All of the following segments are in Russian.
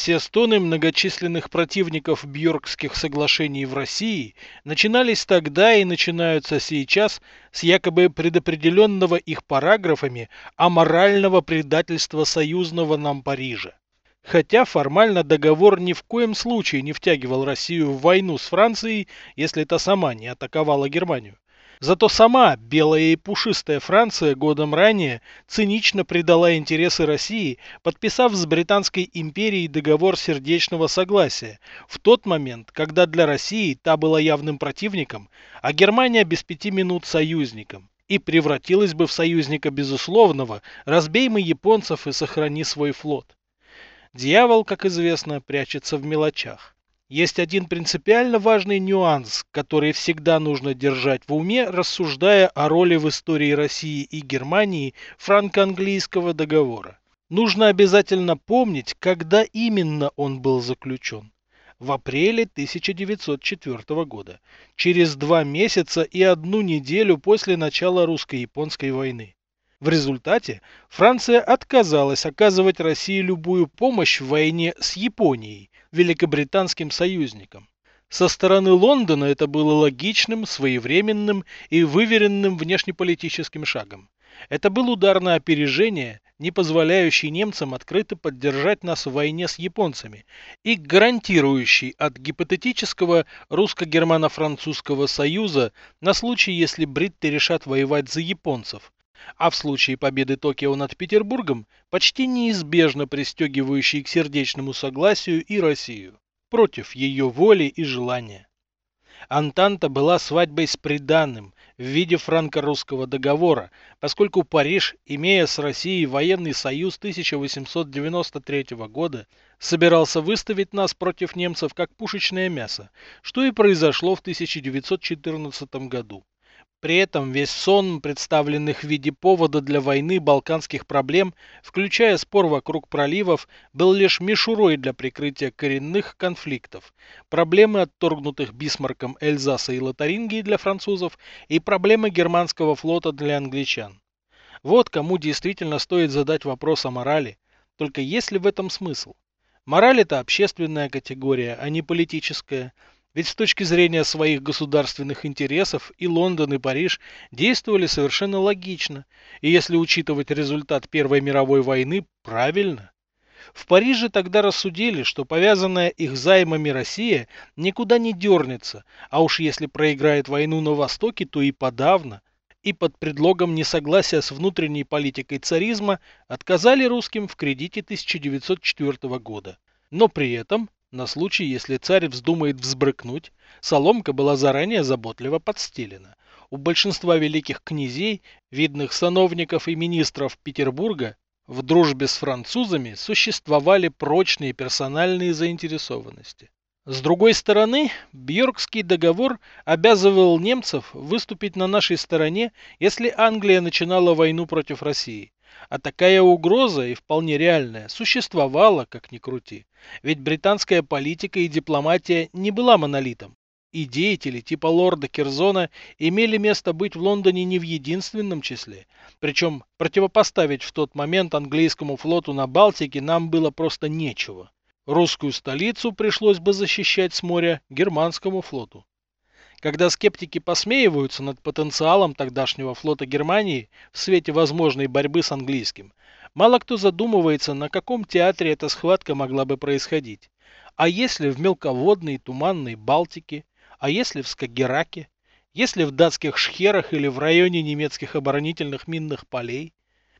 Все стоны многочисленных противников Бьоркских соглашений в России начинались тогда и начинаются сейчас с якобы предопределенного их параграфами аморального предательства союзного нам Парижа. Хотя формально договор ни в коем случае не втягивал Россию в войну с Францией, если та сама не атаковала Германию. Зато сама белая и пушистая Франция годом ранее цинично предала интересы России, подписав с Британской империей договор сердечного согласия, в тот момент, когда для России та была явным противником, а Германия без пяти минут союзником. И превратилась бы в союзника безусловного, разбей мы японцев и сохрани свой флот. Дьявол, как известно, прячется в мелочах. Есть один принципиально важный нюанс, который всегда нужно держать в уме, рассуждая о роли в истории России и Германии франко-английского договора. Нужно обязательно помнить, когда именно он был заключен. В апреле 1904 года, через два месяца и одну неделю после начала русско-японской войны. В результате Франция отказалась оказывать России любую помощь в войне с Японией, великобританским союзником. Со стороны Лондона это было логичным, своевременным и выверенным внешнеполитическим шагом. Это был удар на опережение, не позволяющий немцам открыто поддержать нас в войне с японцами и гарантирующий от гипотетического русско-германо-французского союза на случай, если бритты решат воевать за японцев, а в случае победы Токио над Петербургом почти неизбежно пристегивающий к сердечному согласию и Россию, против ее воли и желания. Антанта была свадьбой с приданным в виде франко-русского договора, поскольку Париж, имея с Россией военный союз 1893 года, собирался выставить нас против немцев как пушечное мясо, что и произошло в 1914 году. При этом весь сон представленных в виде повода для войны балканских проблем, включая спор вокруг проливов, был лишь мишурой для прикрытия коренных конфликтов. Проблемы отторгнутых Бисмарком Эльзаса и Лотарингии для французов и проблемы германского флота для англичан. Вот кому действительно стоит задать вопрос о морали. Только есть ли в этом смысл? Мораль это общественная категория, а не политическая. Ведь с точки зрения своих государственных интересов и Лондон, и Париж действовали совершенно логично, и если учитывать результат Первой мировой войны, правильно. В Париже тогда рассудили, что повязанная их займами Россия никуда не дернется, а уж если проиграет войну на Востоке, то и подавно. И под предлогом несогласия с внутренней политикой царизма отказали русским в кредите 1904 года. Но при этом на случай, если царь вздумает взбрыкнуть, соломка была заранее заботливо подстелена. У большинства великих князей, видных сановников и министров Петербурга, в дружбе с французами существовали прочные персональные заинтересованности. С другой стороны, Бьоркский договор обязывал немцев выступить на нашей стороне, если Англия начинала войну против России. А такая угроза, и вполне реальная, существовала, как ни крути. Ведь британская политика и дипломатия не была монолитом. И деятели типа лорда Керзона имели место быть в Лондоне не в единственном числе. Причем противопоставить в тот момент английскому флоту на Балтике нам было просто нечего. Русскую столицу пришлось бы защищать с моря германскому флоту. Когда скептики посмеиваются над потенциалом тогдашнего флота Германии в свете возможной борьбы с английским, мало кто задумывается, на каком театре эта схватка могла бы происходить. А если в мелководной туманной Балтике, а если в Скагераке, если в датских шхерах или в районе немецких оборонительных минных полей.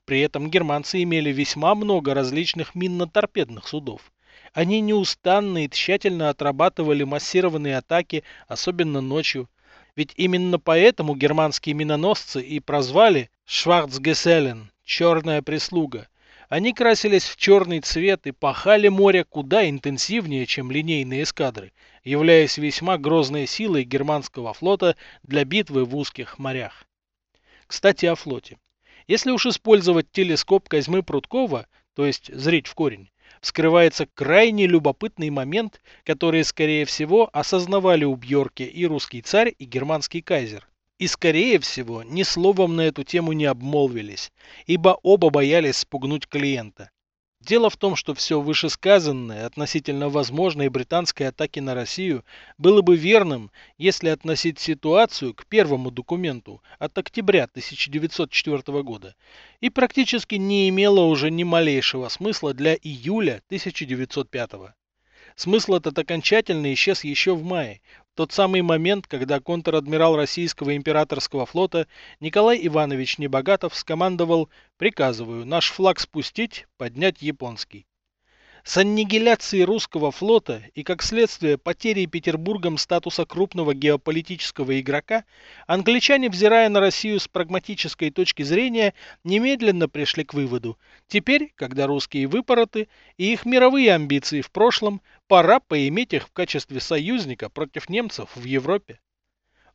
При этом германцы имели весьма много различных минно-торпедных судов, они неустанно и тщательно отрабатывали массированные атаки, особенно ночью. Ведь именно поэтому германские миноносцы и прозвали Шварцгеселен – черная прислуга. Они красились в черный цвет и пахали море куда интенсивнее, чем линейные эскадры, являясь весьма грозной силой германского флота для битвы в узких морях. Кстати, о флоте. Если уж использовать телескоп Козьмы Прудкова, то есть зрить в корень, скрывается крайне любопытный момент, который, скорее всего, осознавали у Бьорки и русский царь, и германский кайзер. И, скорее всего, ни словом на эту тему не обмолвились, ибо оба боялись спугнуть клиента. Дело в том, что все вышесказанное относительно возможной британской атаки на Россию было бы верным, если относить ситуацию к первому документу от октября 1904 года и практически не имело уже ни малейшего смысла для июля 1905. Смысл этот окончательно исчез еще в мае, тот самый момент, когда контр-адмирал российского императорского флота Николай Иванович Небогатов скомандовал «Приказываю наш флаг спустить, поднять японский». С аннигиляцией русского флота и, как следствие, потерей Петербургом статуса крупного геополитического игрока, англичане, взирая на Россию с прагматической точки зрения, немедленно пришли к выводу. Теперь, когда русские выпороты и их мировые амбиции в прошлом, пора поиметь их в качестве союзника против немцев в Европе.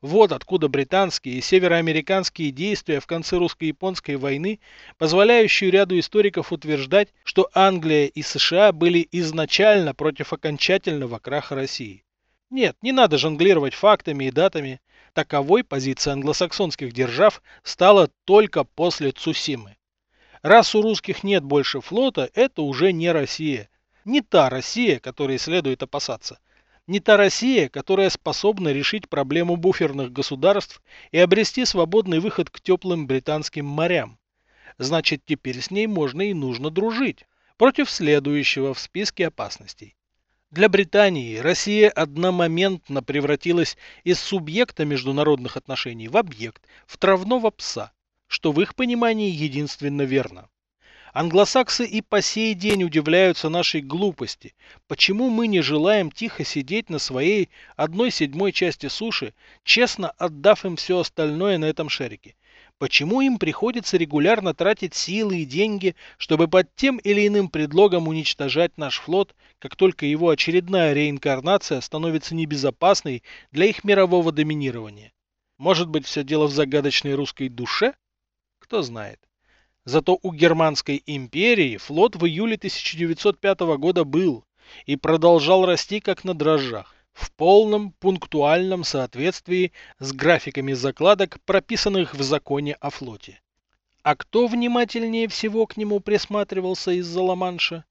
Вот откуда британские и североамериканские действия в конце русско-японской войны, позволяющие ряду историков утверждать, что Англия и США были изначально против окончательного краха России. Нет, не надо жонглировать фактами и датами. Таковой позиция англосаксонских держав стала только после Цусимы. Раз у русских нет больше флота, это уже не Россия. Не та Россия, которой следует опасаться не та Россия, которая способна решить проблему буферных государств и обрести свободный выход к теплым британским морям. Значит, теперь с ней можно и нужно дружить против следующего в списке опасностей. Для Британии Россия одномоментно превратилась из субъекта международных отношений в объект, в травного пса, что в их понимании единственно верно. Англосаксы и по сей день удивляются нашей глупости. Почему мы не желаем тихо сидеть на своей одной седьмой части суши, честно отдав им все остальное на этом шарике? Почему им приходится регулярно тратить силы и деньги, чтобы под тем или иным предлогом уничтожать наш флот, как только его очередная реинкарнация становится небезопасной для их мирового доминирования? Может быть, все дело в загадочной русской душе? Кто знает. Зато у Германской империи флот в июле 1905 года был и продолжал расти как на дрожжах, в полном пунктуальном соответствии с графиками закладок, прописанных в законе о флоте. А кто внимательнее всего к нему присматривался из-за Ла-Манша?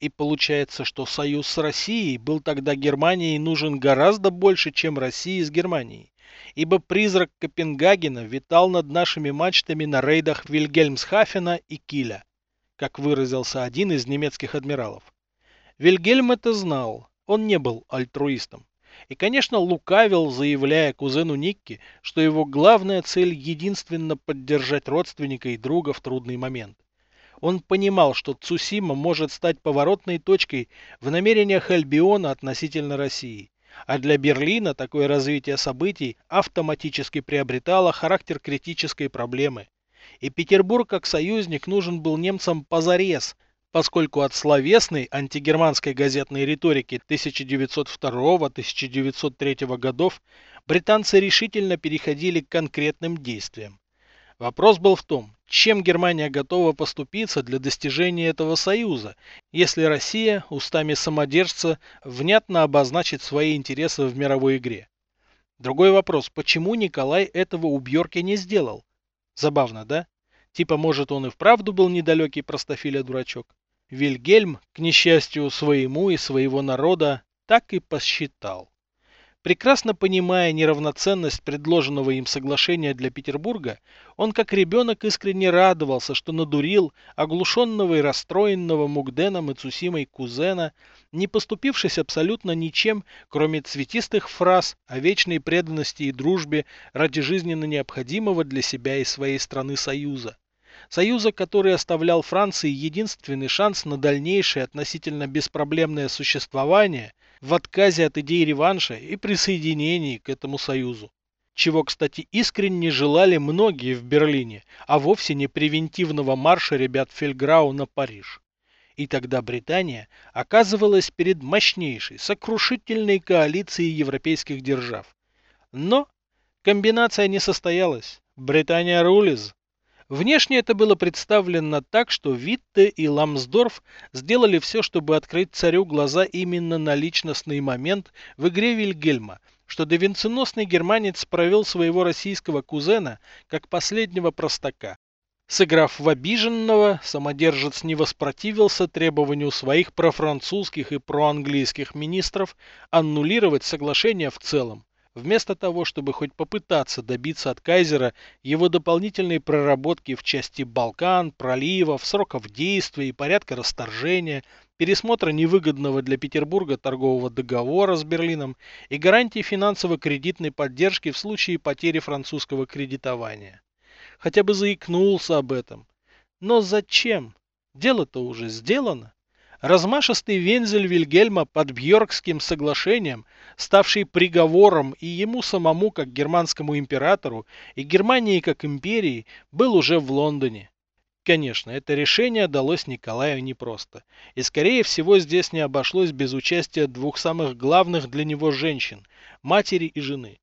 И получается, что союз с Россией был тогда Германии нужен гораздо больше, чем России с Германией ибо призрак Копенгагена витал над нашими мачтами на рейдах Вильгельмсхафена и Киля, как выразился один из немецких адмиралов. Вильгельм это знал, он не был альтруистом. И, конечно, лукавил, заявляя кузену Никки, что его главная цель единственно поддержать родственника и друга в трудный момент. Он понимал, что Цусима может стать поворотной точкой в намерениях Альбиона относительно России, а для Берлина такое развитие событий автоматически приобретало характер критической проблемы. И Петербург как союзник нужен был немцам позарез, поскольку от словесной антигерманской газетной риторики 1902-1903 годов британцы решительно переходили к конкретным действиям. Вопрос был в том, чем Германия готова поступиться для достижения этого союза, если Россия устами самодержца внятно обозначит свои интересы в мировой игре? Другой вопрос, почему Николай этого у Бьорки не сделал? Забавно, да? Типа, может, он и вправду был недалекий простофиля-дурачок? Вильгельм, к несчастью своему и своего народа, так и посчитал. Прекрасно понимая неравноценность предложенного им соглашения для Петербурга, он как ребенок искренне радовался, что надурил оглушенного и расстроенного Мугденом и Цусимой кузена, не поступившись абсолютно ничем, кроме цветистых фраз о вечной преданности и дружбе ради жизненно необходимого для себя и своей страны союза. Союза, который оставлял Франции единственный шанс на дальнейшее относительно беспроблемное существование – в отказе от идеи реванша и присоединении к этому союзу. Чего, кстати, искренне желали многие в Берлине, а вовсе не превентивного марша ребят Фельграу на Париж. И тогда Британия оказывалась перед мощнейшей, сокрушительной коалицией европейских держав. Но комбинация не состоялась. Британия рулиз. Внешне это было представлено так, что Витте и Ламсдорф сделали все, чтобы открыть царю глаза именно на личностный момент в игре Вильгельма, что довенценосный германец провел своего российского кузена как последнего простака. Сыграв в обиженного, самодержец не воспротивился требованию своих профранцузских и проанглийских министров аннулировать соглашение в целом, вместо того, чтобы хоть попытаться добиться от кайзера его дополнительной проработки в части Балкан, проливов, сроков действия и порядка расторжения, пересмотра невыгодного для Петербурга торгового договора с Берлином и гарантии финансово-кредитной поддержки в случае потери французского кредитования хотя бы заикнулся об этом. Но зачем? Дело-то уже сделано. Размашистый вензель Вильгельма под Бьоркским соглашением, ставший приговором и ему самому как германскому императору, и Германии как империи, был уже в Лондоне. Конечно, это решение далось Николаю непросто, и скорее всего здесь не обошлось без участия двух самых главных для него женщин – матери и жены.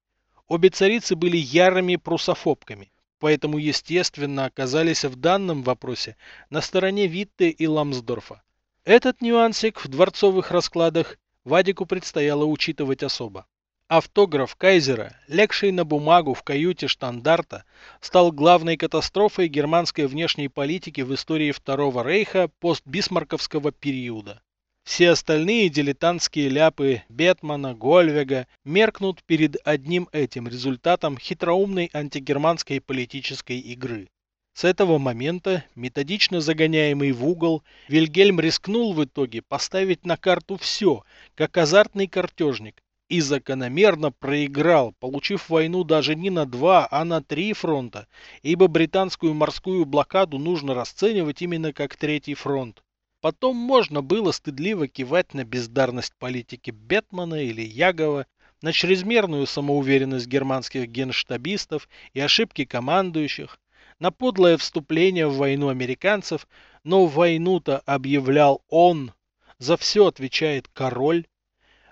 Обе царицы были ярыми прусофобками, поэтому, естественно, оказались в данном вопросе на стороне Витте и Ламсдорфа. Этот нюансик в дворцовых раскладах Вадику предстояло учитывать особо. Автограф Кайзера, легший на бумагу в каюте штандарта, стал главной катастрофой германской внешней политики в истории Второго Рейха постбисмарковского периода. Все остальные дилетантские ляпы Бетмана, Гольвега меркнут перед одним этим результатом хитроумной антигерманской политической игры. С этого момента, методично загоняемый в угол, Вильгельм рискнул в итоге поставить на карту все, как азартный картежник, и закономерно проиграл, получив войну даже не на два, а на три фронта, ибо британскую морскую блокаду нужно расценивать именно как третий фронт. Потом можно было стыдливо кивать на бездарность политики Бетмана или Ягова, на чрезмерную самоуверенность германских генштабистов и ошибки командующих, на подлое вступление в войну американцев, но войну-то объявлял он, за все отвечает король.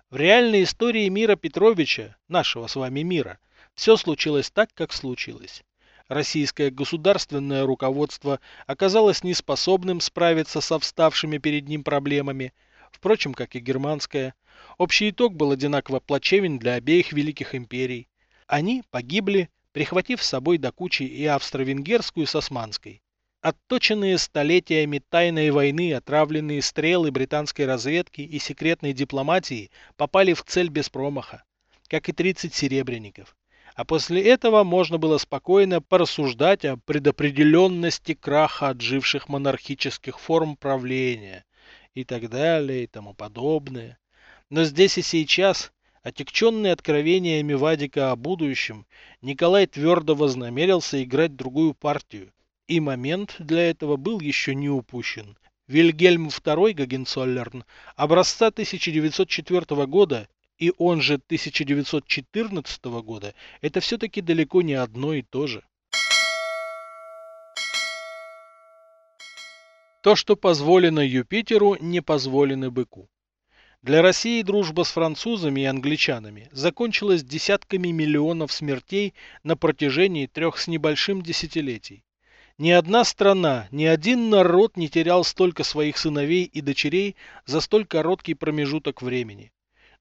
В реальной истории мира Петровича, нашего с вами мира, все случилось так, как случилось российское государственное руководство оказалось неспособным справиться со вставшими перед ним проблемами, впрочем, как и германское. Общий итог был одинаково плачевен для обеих великих империй. Они погибли, прихватив с собой до кучи и австро-венгерскую с османской. Отточенные столетиями тайной войны отравленные стрелы британской разведки и секретной дипломатии попали в цель без промаха, как и 30 серебряников а после этого можно было спокойно порассуждать о предопределенности краха отживших монархических форм правления и так далее и тому подобное. Но здесь и сейчас, отягченный откровениями Вадика о будущем, Николай твердо вознамерился играть другую партию, и момент для этого был еще не упущен. Вильгельм II Гагенцоллерн образца 1904 года и он же 1914 года, это все-таки далеко не одно и то же. То, что позволено Юпитеру, не позволено быку. Для России дружба с французами и англичанами закончилась десятками миллионов смертей на протяжении трех с небольшим десятилетий. Ни одна страна, ни один народ не терял столько своих сыновей и дочерей за столь короткий промежуток времени.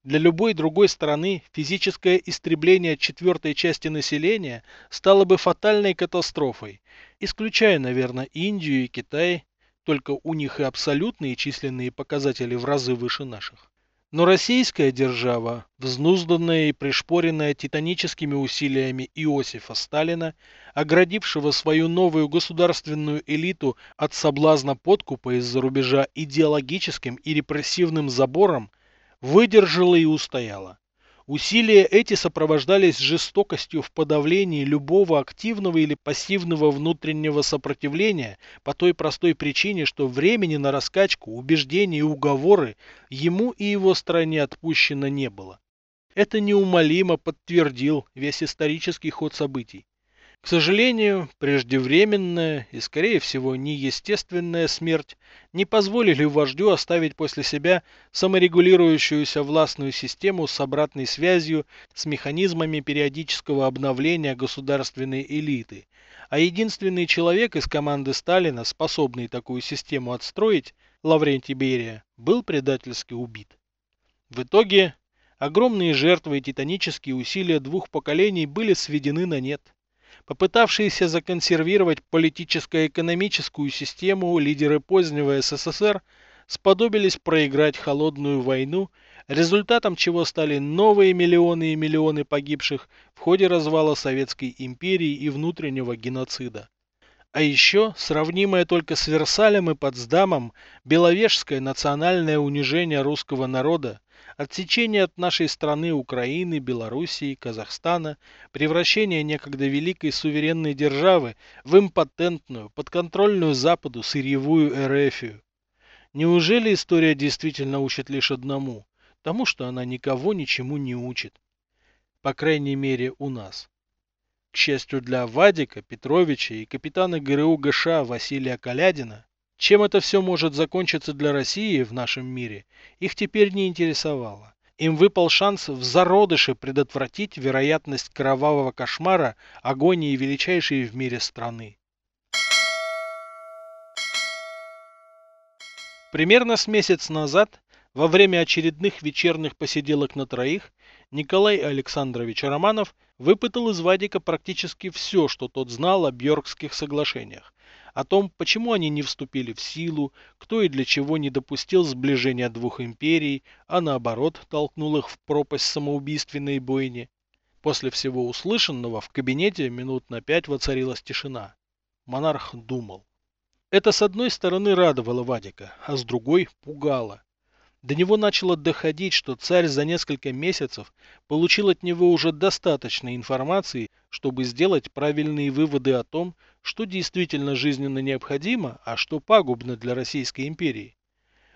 Для любой другой страны физическое истребление четвертой части населения стало бы фатальной катастрофой, исключая, наверное, Индию и Китай, только у них и абсолютные численные показатели в разы выше наших. Но российская держава, взнузданная и пришпоренная титаническими усилиями Иосифа Сталина, оградившего свою новую государственную элиту от соблазна подкупа из-за рубежа идеологическим и репрессивным забором, выдержала и устояла. Усилия эти сопровождались жестокостью в подавлении любого активного или пассивного внутреннего сопротивления по той простой причине, что времени на раскачку, убеждения и уговоры ему и его стране отпущено не было. Это неумолимо подтвердил весь исторический ход событий. К сожалению, преждевременная и, скорее всего, неестественная смерть не позволили вождю оставить после себя саморегулирующуюся властную систему с обратной связью с механизмами периодического обновления государственной элиты, а единственный человек из команды Сталина, способный такую систему отстроить, Лаврентий Берия, был предательски убит. В итоге огромные жертвы и титанические усилия двух поколений были сведены на нет. Попытавшиеся законсервировать политическо-экономическую систему лидеры позднего СССР сподобились проиграть холодную войну, результатом чего стали новые миллионы и миллионы погибших в ходе развала Советской империи и внутреннего геноцида. А еще, сравнимое только с Версалем и Потсдамом, беловежское национальное унижение русского народа, отсечение от нашей страны Украины, Белоруссии, Казахстана, превращение некогда великой суверенной державы в импотентную, подконтрольную Западу сырьевую эрефию. Неужели история действительно учит лишь одному? Тому, что она никого ничему не учит. По крайней мере, у нас. К счастью для Вадика, Петровича и капитана ГРУ ГШ Василия Калядина, чем это все может закончиться для России в нашем мире, их теперь не интересовало. Им выпал шанс в зародыше предотвратить вероятность кровавого кошмара агонии величайшей в мире страны. Примерно с месяц назад, во время очередных вечерних посиделок на троих, Николай Александрович Романов выпытал из Вадика практически все, что тот знал о Бьоркских соглашениях, о том, почему они не вступили в силу, кто и для чего не допустил сближения двух империй, а наоборот толкнул их в пропасть самоубийственной бойни. После всего услышанного в кабинете минут на пять воцарилась тишина. Монарх думал. Это с одной стороны радовало Вадика, а с другой пугало. До него начало доходить, что царь за несколько месяцев получил от него уже достаточно информации, чтобы сделать правильные выводы о том, что действительно жизненно необходимо, а что пагубно для Российской империи.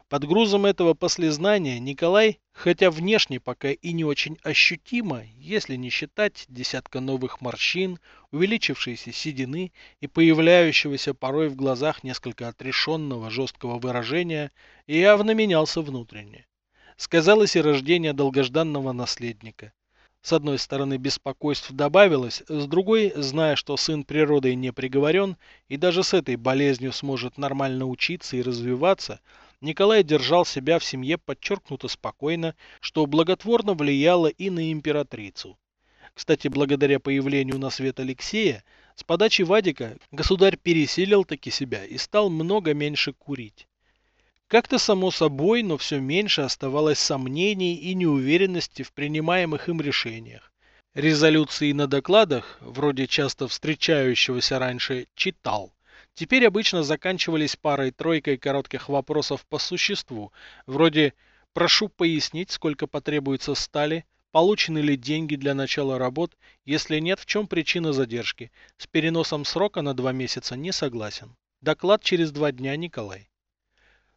Под грузом этого послезнания Николай, хотя внешне пока и не очень ощутимо, если не считать десятка новых морщин, увеличившейся седины и появляющегося порой в глазах несколько отрешенного жесткого выражения, явно менялся внутренне. Сказалось и рождение долгожданного наследника. С одной стороны беспокойств добавилось, с другой, зная, что сын природой не приговорен и даже с этой болезнью сможет нормально учиться и развиваться, Николай держал себя в семье подчеркнуто спокойно, что благотворно влияло и на императрицу. Кстати, благодаря появлению на свет Алексея, с подачи Вадика государь переселил таки себя и стал много меньше курить. Как-то само собой, но все меньше оставалось сомнений и неуверенности в принимаемых им решениях. Резолюции на докладах, вроде часто встречающегося раньше «читал», теперь обычно заканчивались парой-тройкой коротких вопросов по существу, вроде «прошу пояснить, сколько потребуется стали», получены ли деньги для начала работ, если нет, в чем причина задержки, с переносом срока на два месяца не согласен. Доклад через два дня, Николай.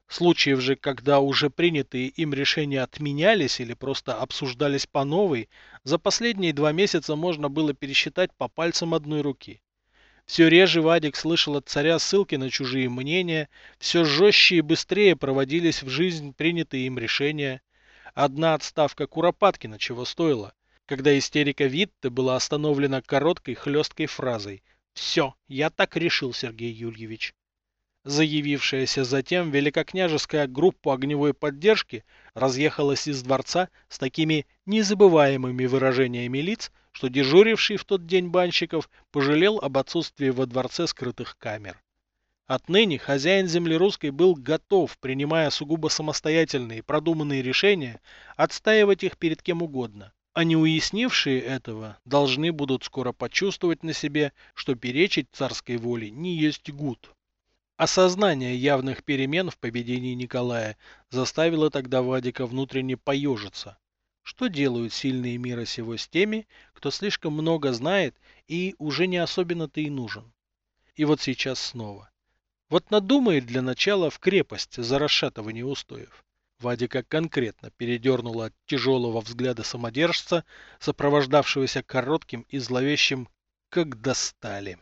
Случаев же, когда уже принятые им решения отменялись или просто обсуждались по новой, за последние два месяца можно было пересчитать по пальцам одной руки. Все реже Вадик слышал от царя ссылки на чужие мнения, все жестче и быстрее проводились в жизнь принятые им решения. Одна отставка Куропаткина чего стоила, когда истерика Витте была остановлена короткой хлесткой фразой «Все, я так решил, Сергей Юльевич». Заявившаяся затем великокняжеская группа огневой поддержки разъехалась из дворца с такими незабываемыми выражениями лиц, что дежуривший в тот день банщиков пожалел об отсутствии во дворце скрытых камер. Отныне хозяин земли русской был готов, принимая сугубо самостоятельные продуманные решения, отстаивать их перед кем угодно. А не уяснившие этого должны будут скоро почувствовать на себе, что перечить царской воле не есть гуд. Осознание явных перемен в поведении Николая заставило тогда Вадика внутренне поежиться. Что делают сильные мира сего с теми, кто слишком много знает и уже не особенно-то и нужен? И вот сейчас снова. Вот надумает для начала в крепость за расшатывание устоев. Вадика конкретно передернула от тяжелого взгляда самодержца, сопровождавшегося коротким и зловещим «как достали».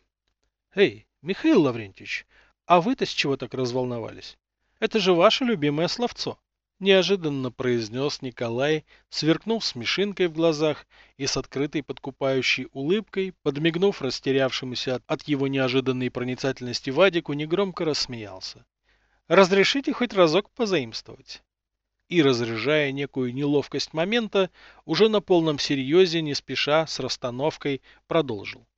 «Эй, Михаил Лаврентьевич, а вы-то с чего так разволновались? Это же ваше любимое словцо. Неожиданно произнес Николай, сверкнув смешинкой в глазах и с открытой подкупающей улыбкой, подмигнув растерявшемуся от его неожиданной проницательности Вадику, негромко рассмеялся. «Разрешите хоть разок позаимствовать?» И, разряжая некую неловкость момента, уже на полном серьезе, не спеша, с расстановкой, продолжил.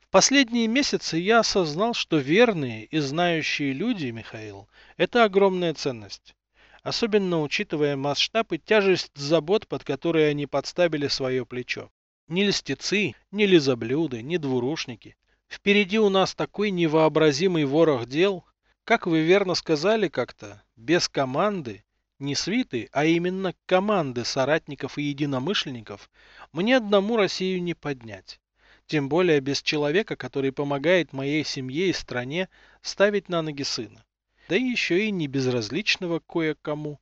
В последние месяцы я осознал, что верные и знающие люди, Михаил, это огромная ценность. Особенно учитывая масштаб и тяжесть забот, под которые они подставили свое плечо. Ни льстецы, ни лизоблюды, ни двурушники. Впереди у нас такой невообразимый ворох дел. Как вы верно сказали как-то, без команды, не свиты, а именно команды соратников и единомышленников, мне одному Россию не поднять. Тем более без человека, который помогает моей семье и стране ставить на ноги сына. Да еще и не безразличного кое-кому.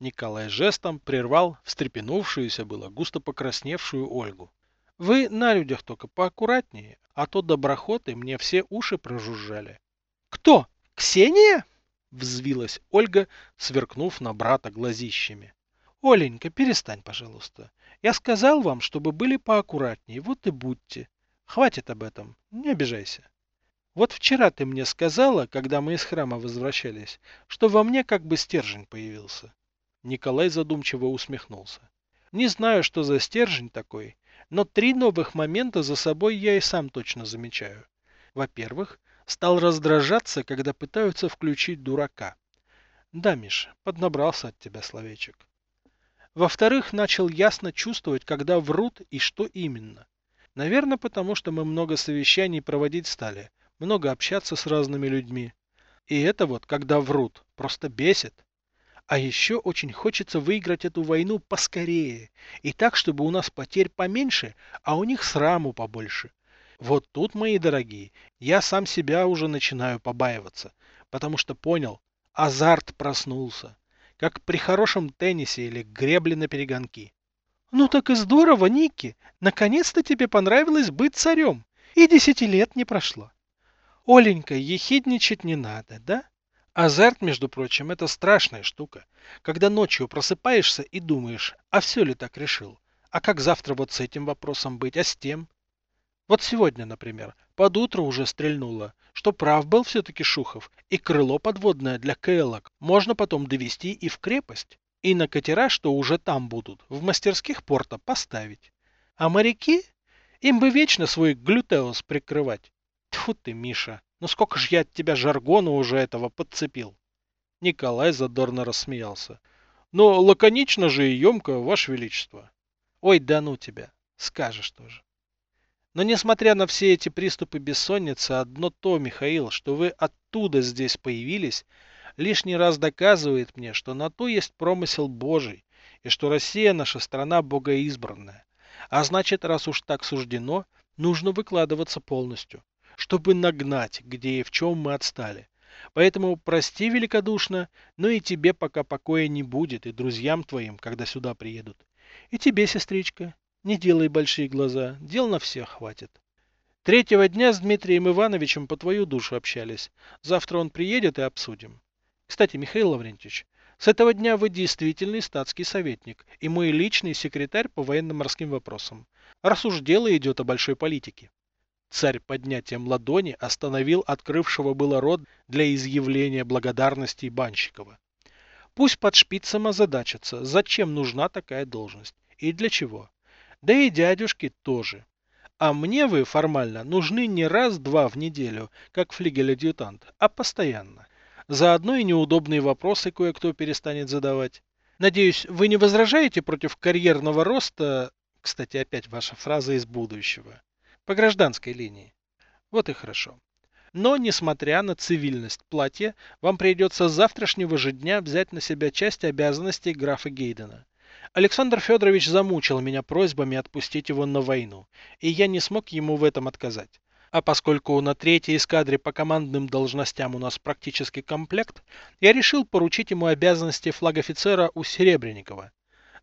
Николай жестом прервал встрепенувшуюся было густо покрасневшую Ольгу. Вы на людях только поаккуратнее, а то доброхоты мне все уши прожужжали. Кто? Ксения? Взвилась Ольга, сверкнув на брата глазищами. Оленька, перестань, пожалуйста. Я сказал вам, чтобы были поаккуратнее, вот и будьте. Хватит об этом, не обижайся. Вот вчера ты мне сказала, когда мы из храма возвращались, что во мне как бы стержень появился. Николай задумчиво усмехнулся. Не знаю, что за стержень такой, но три новых момента за собой я и сам точно замечаю. Во-первых, стал раздражаться, когда пытаются включить дурака. Да, Миша, поднабрался от тебя словечек. Во-вторых, начал ясно чувствовать, когда врут и что именно. Наверное, потому что мы много совещаний проводить стали, много общаться с разными людьми. И это вот, когда врут, просто бесит. А еще очень хочется выиграть эту войну поскорее. И так, чтобы у нас потерь поменьше, а у них сраму побольше. Вот тут, мои дорогие, я сам себя уже начинаю побаиваться. Потому что понял, азарт проснулся. Как при хорошем теннисе или гребле на перегонки. Ну так и здорово, Ники. Наконец-то тебе понравилось быть царем. И десяти лет не прошло. Оленька, ехидничать не надо, да? Азарт, между прочим, это страшная штука. Когда ночью просыпаешься и думаешь, а все ли так решил? А как завтра вот с этим вопросом быть, а с тем? Вот сегодня, например, под утро уже стрельнуло, что прав был все-таки Шухов, и крыло подводное для кэлок можно потом довести и в крепость, и на катера, что уже там будут, в мастерских порта поставить. А моряки? Им бы вечно свой глютеус прикрывать. Тьфу ты, Миша, ну сколько ж я от тебя жаргона уже этого подцепил? Николай задорно рассмеялся. Но лаконично же и емко, Ваше Величество. Ой, да ну тебя, скажешь тоже. Но несмотря на все эти приступы бессонницы, одно то, Михаил, что вы оттуда здесь появились, лишний раз доказывает мне, что на то есть промысел Божий, и что Россия наша страна богоизбранная. А значит, раз уж так суждено, нужно выкладываться полностью чтобы нагнать, где и в чем мы отстали. Поэтому прости великодушно, но и тебе пока покоя не будет, и друзьям твоим, когда сюда приедут. И тебе, сестричка, не делай большие глаза, дел на всех хватит. Третьего дня с Дмитрием Ивановичем по твою душу общались. Завтра он приедет и обсудим. Кстати, Михаил Лаврентьевич, с этого дня вы действительный статский советник и мой личный секретарь по военно-морским вопросам. Раз уж дело идет о большой политике. Царь поднятием ладони остановил открывшего было рот для изъявления благодарности Банщикова. Пусть под шпицем озадачатся, зачем нужна такая должность и для чего. Да и дядюшки тоже. А мне вы формально нужны не раз-два в неделю, как флигель-адъютант, а постоянно. Заодно и неудобные вопросы кое-кто перестанет задавать. Надеюсь, вы не возражаете против карьерного роста... Кстати, опять ваша фраза из будущего. По гражданской линии. Вот и хорошо. Но, несмотря на цивильность платья, вам придется с завтрашнего же дня взять на себя часть обязанностей графа Гейдена. Александр Федорович замучил меня просьбами отпустить его на войну, и я не смог ему в этом отказать. А поскольку на третьей эскадре по командным должностям у нас практически комплект, я решил поручить ему обязанности флагофицера у Серебренникова.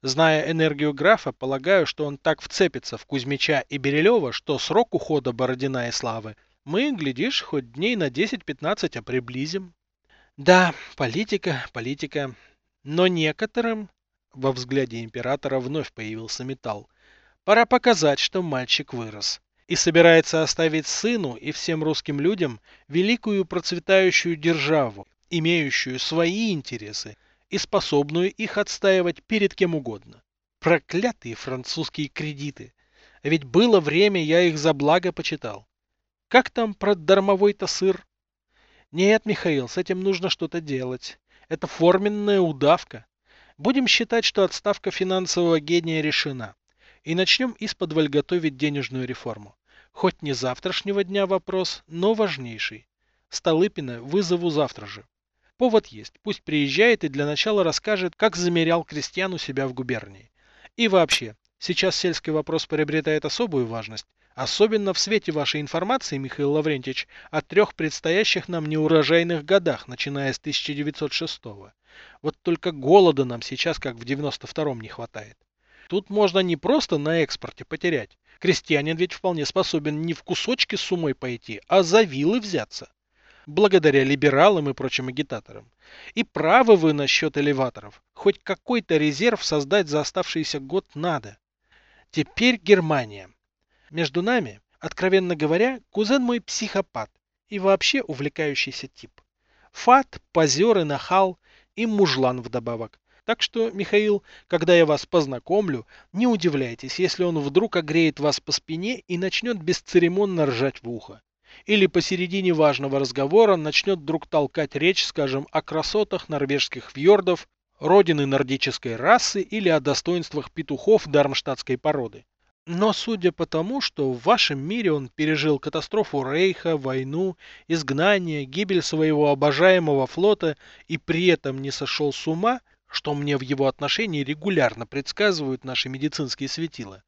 Зная энергию графа, полагаю, что он так вцепится в Кузьмича и Берилева, что срок ухода Бородина и Славы мы, глядишь, хоть дней на 10-15, а приблизим. Да, политика, политика. Но некоторым, во взгляде императора вновь появился металл, пора показать, что мальчик вырос и собирается оставить сыну и всем русским людям великую процветающую державу, имеющую свои интересы, и способную их отстаивать перед кем угодно. Проклятые французские кредиты. А ведь было время, я их за благо почитал. Как там про дармовой-то сыр? Нет, Михаил, с этим нужно что-то делать. Это форменная удавка. Будем считать, что отставка финансового гения решена. И начнем из-под готовить денежную реформу. Хоть не завтрашнего дня вопрос, но важнейший. Столыпина вызову завтра же. Повод есть. Пусть приезжает и для начала расскажет, как замерял крестьян у себя в губернии. И вообще, сейчас сельский вопрос приобретает особую важность, особенно в свете вашей информации, Михаил Лаврентьевич, о трех предстоящих нам неурожайных годах, начиная с 1906 -го. Вот только голода нам сейчас, как в 92-м, не хватает. Тут можно не просто на экспорте потерять. Крестьянин ведь вполне способен не в кусочки с умой пойти, а за вилы взяться благодаря либералам и прочим агитаторам. И правы вы насчет элеваторов. Хоть какой-то резерв создать за оставшийся год надо. Теперь Германия. Между нами, откровенно говоря, кузен мой психопат и вообще увлекающийся тип. Фат, позер и нахал, и мужлан вдобавок. Так что, Михаил, когда я вас познакомлю, не удивляйтесь, если он вдруг огреет вас по спине и начнет бесцеремонно ржать в ухо. Или посередине важного разговора начнет вдруг толкать речь, скажем, о красотах норвежских фьордов, родины нордической расы или о достоинствах петухов дармштадтской породы. Но судя по тому, что в вашем мире он пережил катастрофу Рейха, войну, изгнание, гибель своего обожаемого флота и при этом не сошел с ума, что мне в его отношении регулярно предсказывают наши медицинские светила,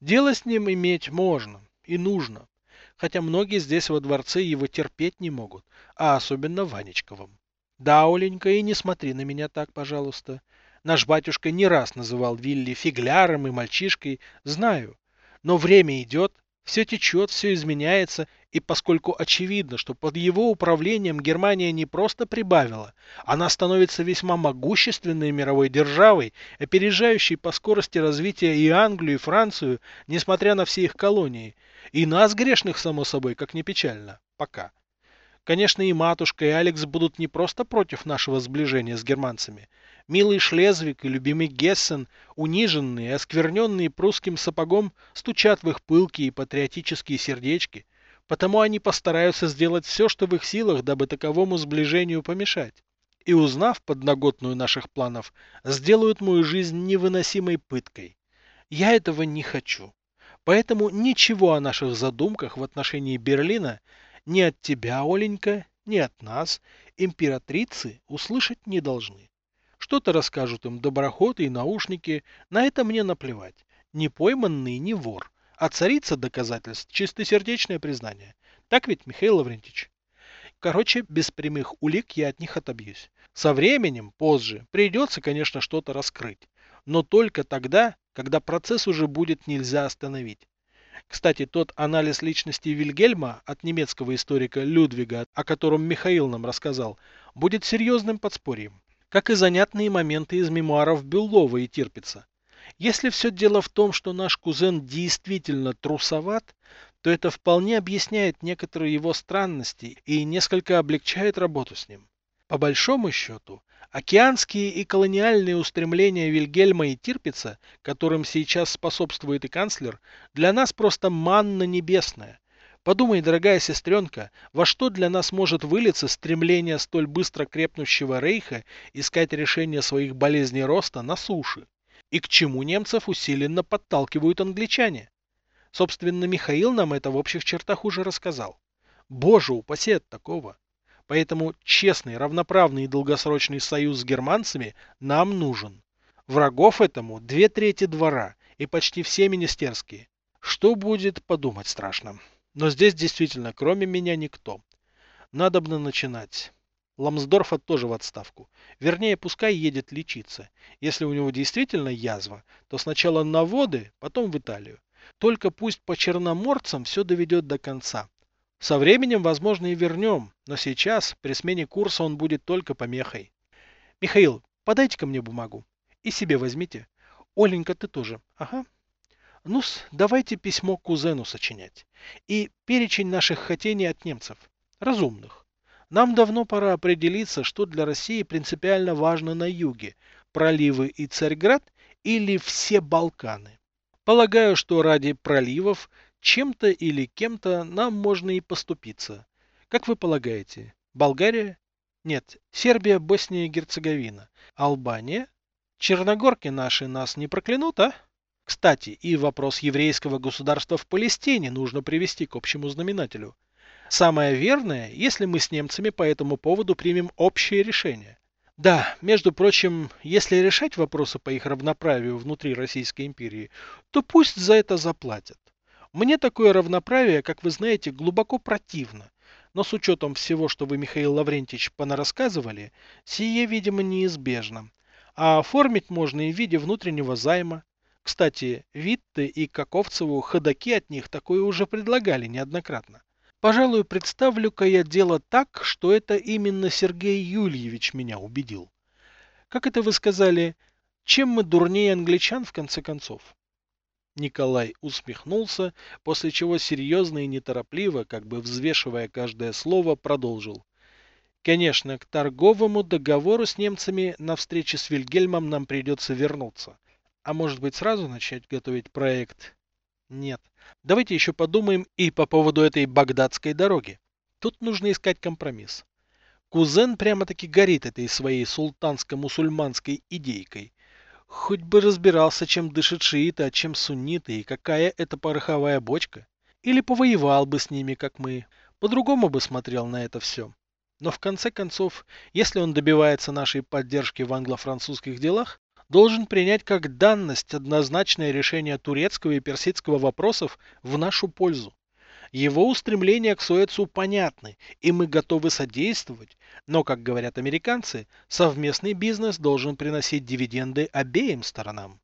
дело с ним иметь можно и нужно хотя многие здесь во дворце его терпеть не могут, а особенно Ванечковым. Да, Оленька, и не смотри на меня так, пожалуйста. Наш батюшка не раз называл Вилли фигляром и мальчишкой, знаю. Но время идет, все течет, все изменяется, и поскольку очевидно, что под его управлением Германия не просто прибавила, она становится весьма могущественной мировой державой, опережающей по скорости развития и Англию, и Францию, несмотря на все их колонии, и нас, грешных, само собой, как не печально. Пока. Конечно, и матушка, и Алекс будут не просто против нашего сближения с германцами. Милый Шлезвик и любимый Гессен, униженные, оскверненные прусским сапогом, стучат в их пылкие и патриотические сердечки. Потому они постараются сделать все, что в их силах, дабы таковому сближению помешать. И узнав подноготную наших планов, сделают мою жизнь невыносимой пыткой. Я этого не хочу. Поэтому ничего о наших задумках в отношении Берлина ни от тебя, Оленька, ни от нас, императрицы, услышать не должны. Что-то расскажут им доброходы и наушники, на это мне наплевать. Не пойманный, не вор. А царица доказательств – чистосердечное признание. Так ведь, Михаил Лаврентьевич? Короче, без прямых улик я от них отобьюсь. Со временем, позже, придется, конечно, что-то раскрыть. Но только тогда, когда процесс уже будет нельзя остановить. Кстати, тот анализ личности Вильгельма от немецкого историка Людвига, о котором Михаил нам рассказал, будет серьезным подспорьем, как и занятные моменты из мемуаров Бюллова и Тирпица. Если все дело в том, что наш кузен действительно трусоват, то это вполне объясняет некоторые его странности и несколько облегчает работу с ним. По большому счету, океанские и колониальные устремления Вильгельма и Тирпица, которым сейчас способствует и канцлер, для нас просто манна небесная. Подумай, дорогая сестренка, во что для нас может вылиться стремление столь быстро крепнущего рейха искать решение своих болезней роста на суше? И к чему немцев усиленно подталкивают англичане? Собственно, Михаил нам это в общих чертах уже рассказал. Боже упаси от такого! Поэтому честный, равноправный и долгосрочный союз с германцами нам нужен. Врагов этому две трети двора и почти все министерские. Что будет, подумать страшно. Но здесь действительно, кроме меня, никто. Надобно начинать. Ламсдорфа тоже в отставку. Вернее, пускай едет лечиться. Если у него действительно язва, то сначала на воды, потом в Италию. Только пусть по черноморцам все доведет до конца. Со временем, возможно, и вернем, но сейчас, при смене курса, он будет только помехой. Михаил, подайте ко мне бумагу. И себе возьмите. Оленька, ты тоже. Ага. ну давайте письмо кузену сочинять. И перечень наших хотений от немцев. Разумных. Нам давно пора определиться, что для России принципиально важно на юге. Проливы и Царьград или все Балканы. Полагаю, что ради проливов чем-то или кем-то нам можно и поступиться. Как вы полагаете, Болгария? Нет, Сербия, Босния и Герцеговина. Албания? Черногорки наши нас не проклянут, а? Кстати, и вопрос еврейского государства в Палестине нужно привести к общему знаменателю. Самое верное, если мы с немцами по этому поводу примем общее решение. Да, между прочим, если решать вопросы по их равноправию внутри Российской империи, то пусть за это заплатят. Мне такое равноправие, как вы знаете, глубоко противно. Но с учетом всего, что вы, Михаил Лаврентьевич, понарассказывали, сие, видимо, неизбежно. А оформить можно и в виде внутреннего займа. Кстати, Витте и Каковцеву ходаки от них такое уже предлагали неоднократно. Пожалуй, представлю-ка я дело так, что это именно Сергей Юльевич меня убедил. Как это вы сказали, чем мы дурнее англичан в конце концов? Николай усмехнулся, после чего серьезно и неторопливо, как бы взвешивая каждое слово, продолжил. Конечно, к торговому договору с немцами на встрече с Вильгельмом нам придется вернуться. А может быть сразу начать готовить проект? Нет. Давайте еще подумаем и по поводу этой багдадской дороги. Тут нужно искать компромисс. Кузен прямо-таки горит этой своей султанско-мусульманской идейкой. Хоть бы разбирался, чем дышат шииты, а чем сунниты, и какая это пороховая бочка. Или повоевал бы с ними, как мы. По-другому бы смотрел на это все. Но в конце концов, если он добивается нашей поддержки в англо-французских делах, должен принять как данность однозначное решение турецкого и персидского вопросов в нашу пользу. Его устремления к Суэцу понятны, и мы готовы содействовать, но, как говорят американцы, совместный бизнес должен приносить дивиденды обеим сторонам.